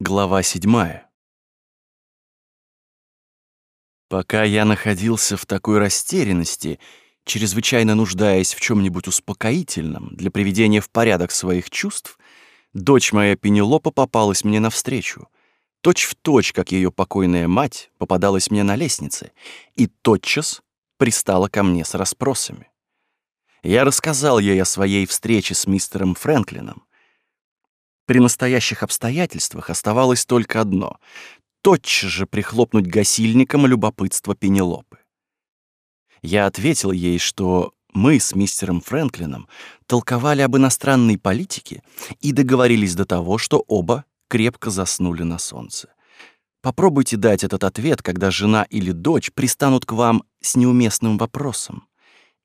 Глава седьмая. Пока я находился в такой растерянности, чрезвычайно нуждаясь в чем-нибудь успокоительном для приведения в порядок своих чувств, дочь моя Пенелопа попалась мне навстречу, точь в точь, как ее покойная мать попадалась мне на лестнице, и тотчас пристала ко мне с расспросами. Я рассказал ей о своей встрече с мистером Фрэнклином, при настоящих обстоятельствах оставалось только одно — тотчас же прихлопнуть гасильником любопытство Пенелопы. Я ответил ей, что мы с мистером Фрэнклином толковали об иностранной политике и договорились до того, что оба крепко заснули на солнце. Попробуйте дать этот ответ, когда жена или дочь пристанут к вам с неуместным вопросом.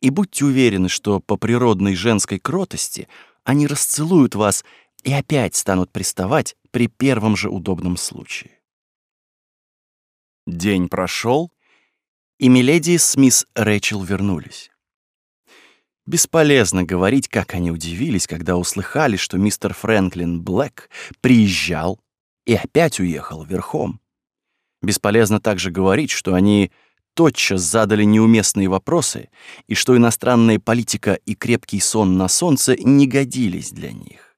И будьте уверены, что по природной женской кротости они расцелуют вас и опять станут приставать при первом же удобном случае. День прошел, и Миледи с мисс Рэчел вернулись. Бесполезно говорить, как они удивились, когда услыхали, что мистер Фрэнклин Блэк приезжал и опять уехал верхом. Бесполезно также говорить, что они тотчас задали неуместные вопросы и что иностранная политика и крепкий сон на солнце не годились для них.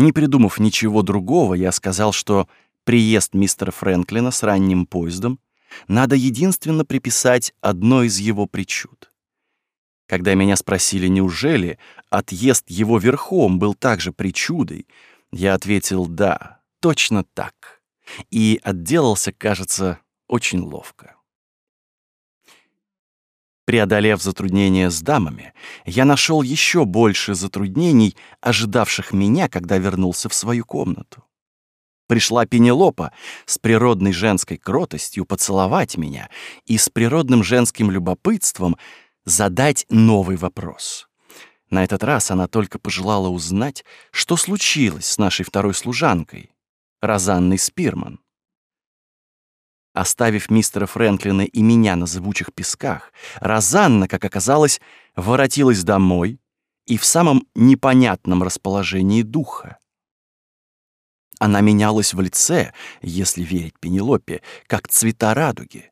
Не придумав ничего другого, я сказал, что приезд мистера Фрэнклина с ранним поездом надо единственно приписать одной из его причуд. Когда меня спросили, неужели отъезд его верхом был также причудой, я ответил «да, точно так», и отделался, кажется, очень ловко. Преодолев затруднения с дамами, я нашел еще больше затруднений, ожидавших меня, когда вернулся в свою комнату. Пришла Пенелопа с природной женской кротостью поцеловать меня и с природным женским любопытством задать новый вопрос. На этот раз она только пожелала узнать, что случилось с нашей второй служанкой, Розанной Спирман. Оставив мистера Фрэнклина и меня на зыбучих песках, Розанна, как оказалось, воротилась домой и в самом непонятном расположении духа. Она менялась в лице, если верить Пенелопе, как цвета радуги.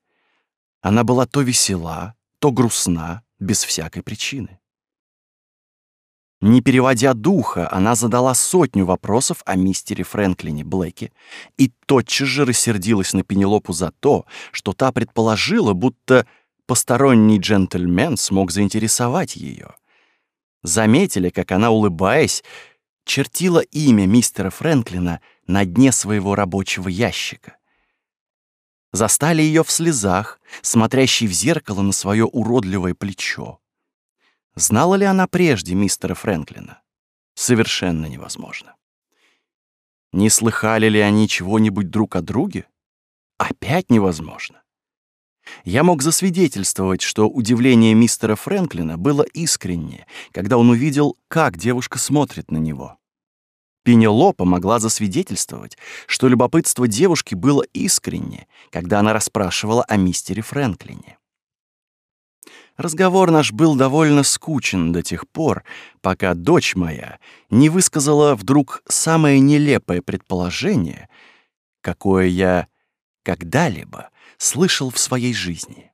Она была то весела, то грустна, без всякой причины. Не переводя духа, она задала сотню вопросов о мистере Фрэнклине Блэке и тотчас же рассердилась на Пенелопу за то, что та предположила, будто посторонний джентльмен смог заинтересовать ее. Заметили, как она, улыбаясь, чертила имя мистера Фрэнклина на дне своего рабочего ящика. Застали ее в слезах, смотрящей в зеркало на свое уродливое плечо. Знала ли она прежде мистера Фрэнклина? Совершенно невозможно. Не слыхали ли они чего-нибудь друг о друге? Опять невозможно. Я мог засвидетельствовать, что удивление мистера Фрэнклина было искреннее, когда он увидел, как девушка смотрит на него. Пенелопа могла засвидетельствовать, что любопытство девушки было искренне, когда она расспрашивала о мистере Фрэнклине. Разговор наш был довольно скучен до тех пор, пока дочь моя не высказала вдруг самое нелепое предположение, какое я когда-либо слышал в своей жизни.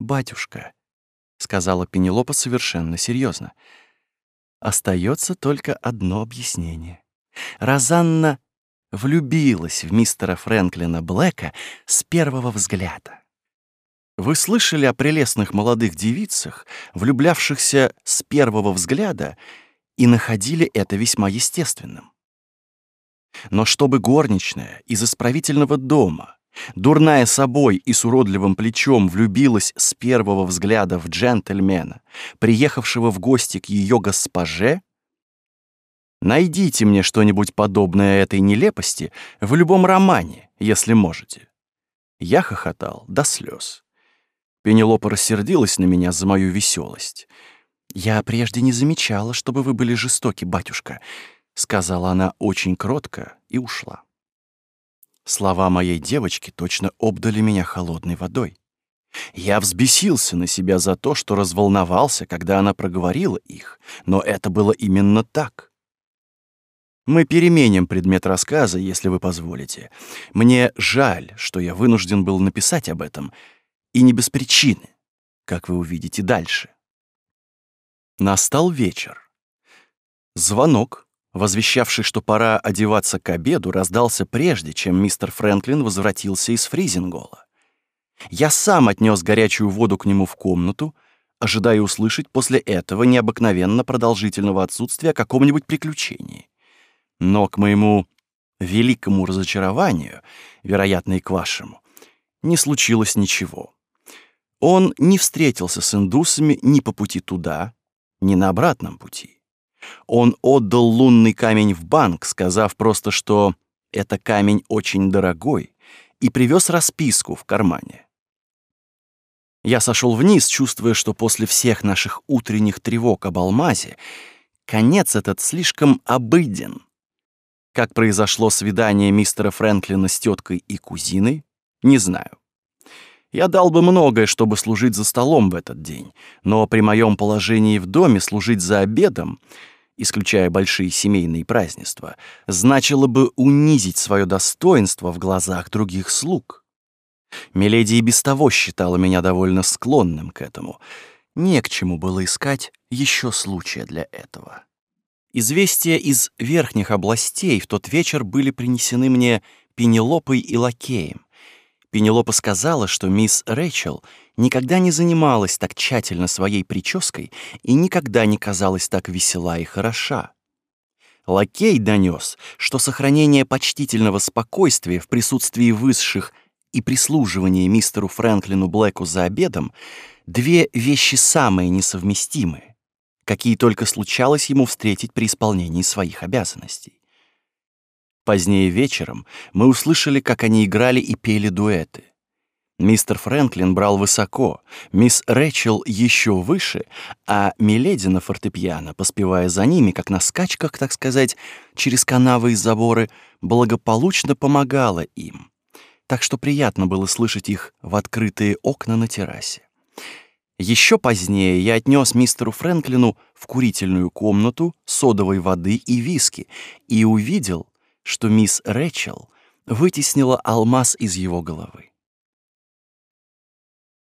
«Батюшка», — сказала Пенелопа совершенно серьезно, — «остается только одно объяснение. Розанна влюбилась в мистера Фрэнклина Блэка с первого взгляда. Вы слышали о прелестных молодых девицах, влюблявшихся с первого взгляда, и находили это весьма естественным. Но чтобы горничная из исправительного дома, дурная собой и с уродливым плечом, влюбилась с первого взгляда в джентльмена, приехавшего в гости к ее госпоже, найдите мне что-нибудь подобное этой нелепости в любом романе, если можете. Я хохотал до слез. Пенелопа рассердилась на меня за мою веселость. «Я прежде не замечала, чтобы вы были жестоки, батюшка», — сказала она очень кротко и ушла. Слова моей девочки точно обдали меня холодной водой. Я взбесился на себя за то, что разволновался, когда она проговорила их, но это было именно так. Мы переменим предмет рассказа, если вы позволите. Мне жаль, что я вынужден был написать об этом, и не без причины, как вы увидите дальше. Настал вечер. Звонок, возвещавший, что пора одеваться к обеду, раздался прежде, чем мистер Фрэнклин возвратился из Фризингола. Я сам отнес горячую воду к нему в комнату, ожидая услышать после этого необыкновенно продолжительного отсутствия о каком-нибудь приключении. Но к моему великому разочарованию, вероятно, и к вашему, не случилось ничего. Он не встретился с индусами ни по пути туда, ни на обратном пути. Он отдал лунный камень в банк, сказав просто, что это камень очень дорогой, и привез расписку в кармане. Я сошел вниз, чувствуя, что после всех наших утренних тревог об алмазе конец этот слишком обыден. Как произошло свидание мистера Фрэнклина с теткой и кузиной, не знаю. Я дал бы многое, чтобы служить за столом в этот день, но при моем положении в доме служить за обедом, исключая большие семейные празднества, значило бы унизить свое достоинство в глазах других слуг. Миледи и без того считала меня довольно склонным к этому. Не к чему было искать еще случая для этого. Известия из верхних областей в тот вечер были принесены мне Пенелопой и Лакеем. Пенелопа сказала, что мисс Рэйчел никогда не занималась так тщательно своей прической и никогда не казалась так весела и хороша. Лакей донес, что сохранение почтительного спокойствия в присутствии высших и прислуживание мистеру Фрэнклину Блэку за обедом — две вещи самые несовместимые какие только случалось ему встретить при исполнении своих обязанностей. Позднее вечером мы услышали, как они играли и пели дуэты. Мистер Фрэнклин брал высоко, мисс Рэчел еще выше, а Миледи на фортепиано, поспевая за ними, как на скачках, так сказать, через канавы и заборы, благополучно помогала им. Так что приятно было слышать их в открытые окна на террасе. Еще позднее я отнес мистеру Фрэнклину в курительную комнату содовой воды и виски и увидел, что мисс Рэчел вытеснила алмаз из его головы.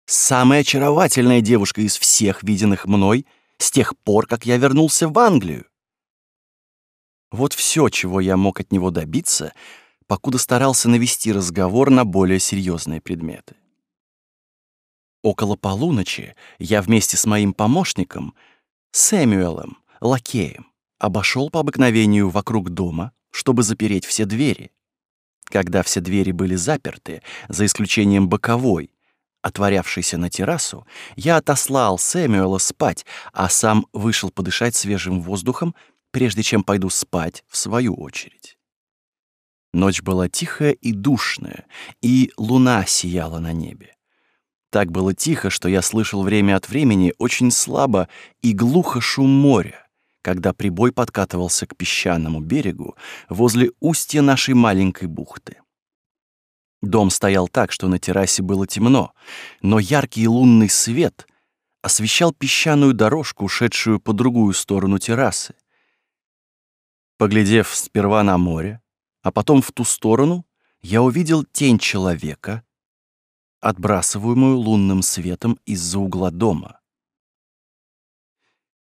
Самая очаровательная девушка из всех виденных мной с тех пор, как я вернулся в Англию. Вот все, чего я мог от него добиться, покуда старался навести разговор на более серьезные предметы. Около полуночи я вместе с моим помощником, Сэмюэлом, лакеем, обошел по обыкновению вокруг дома, чтобы запереть все двери. Когда все двери были заперты, за исключением боковой, отворявшейся на террасу, я отослал Сэмюэла спать, а сам вышел подышать свежим воздухом, прежде чем пойду спать в свою очередь. Ночь была тихая и душная, и луна сияла на небе. Так было тихо, что я слышал время от времени очень слабо и глухо шум моря, когда прибой подкатывался к песчаному берегу возле устья нашей маленькой бухты. Дом стоял так, что на террасе было темно, но яркий лунный свет освещал песчаную дорожку, ушедшую по другую сторону террасы. Поглядев сперва на море, а потом в ту сторону, я увидел тень человека, отбрасываемую лунным светом из-за угла дома.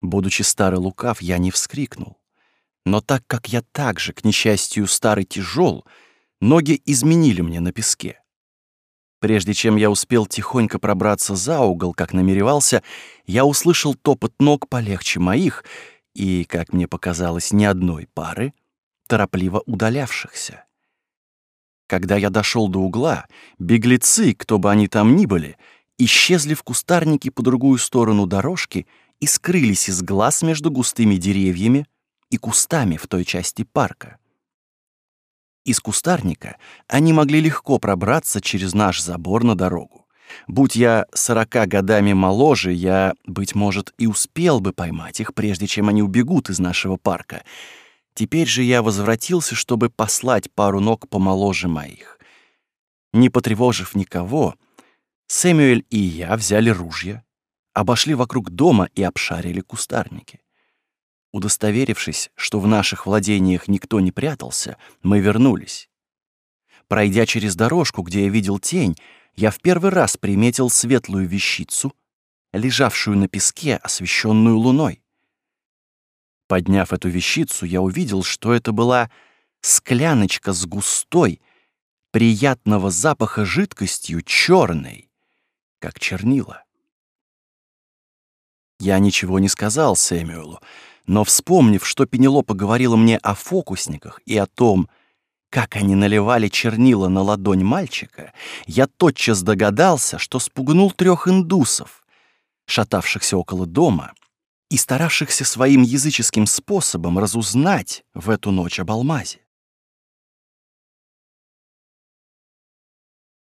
Будучи старый лукав, я не вскрикнул. Но так как я также, к несчастью, старый тяжел, ноги изменили мне на песке. Прежде чем я успел тихонько пробраться за угол, как намеревался, я услышал топот ног полегче моих и, как мне показалось, ни одной пары, торопливо удалявшихся. Когда я дошел до угла, беглецы, кто бы они там ни были, исчезли в кустарнике по другую сторону дорожки и скрылись из глаз между густыми деревьями и кустами в той части парка. Из кустарника они могли легко пробраться через наш забор на дорогу. Будь я сорока годами моложе, я, быть может, и успел бы поймать их, прежде чем они убегут из нашего парка — Теперь же я возвратился, чтобы послать пару ног помоложе моих. Не потревожив никого, Сэмюэль и я взяли ружья, обошли вокруг дома и обшарили кустарники. Удостоверившись, что в наших владениях никто не прятался, мы вернулись. Пройдя через дорожку, где я видел тень, я в первый раз приметил светлую вещицу, лежавшую на песке, освещенную луной. Подняв эту вещицу, я увидел, что это была скляночка с густой, приятного запаха жидкостью черной, как чернила. Я ничего не сказал Сэмюэлу, но, вспомнив, что Пенелопа говорила мне о фокусниках и о том, как они наливали чернила на ладонь мальчика, я тотчас догадался, что спугнул трех индусов, шатавшихся около дома и старавшихся своим языческим способом разузнать в эту ночь об алмазе.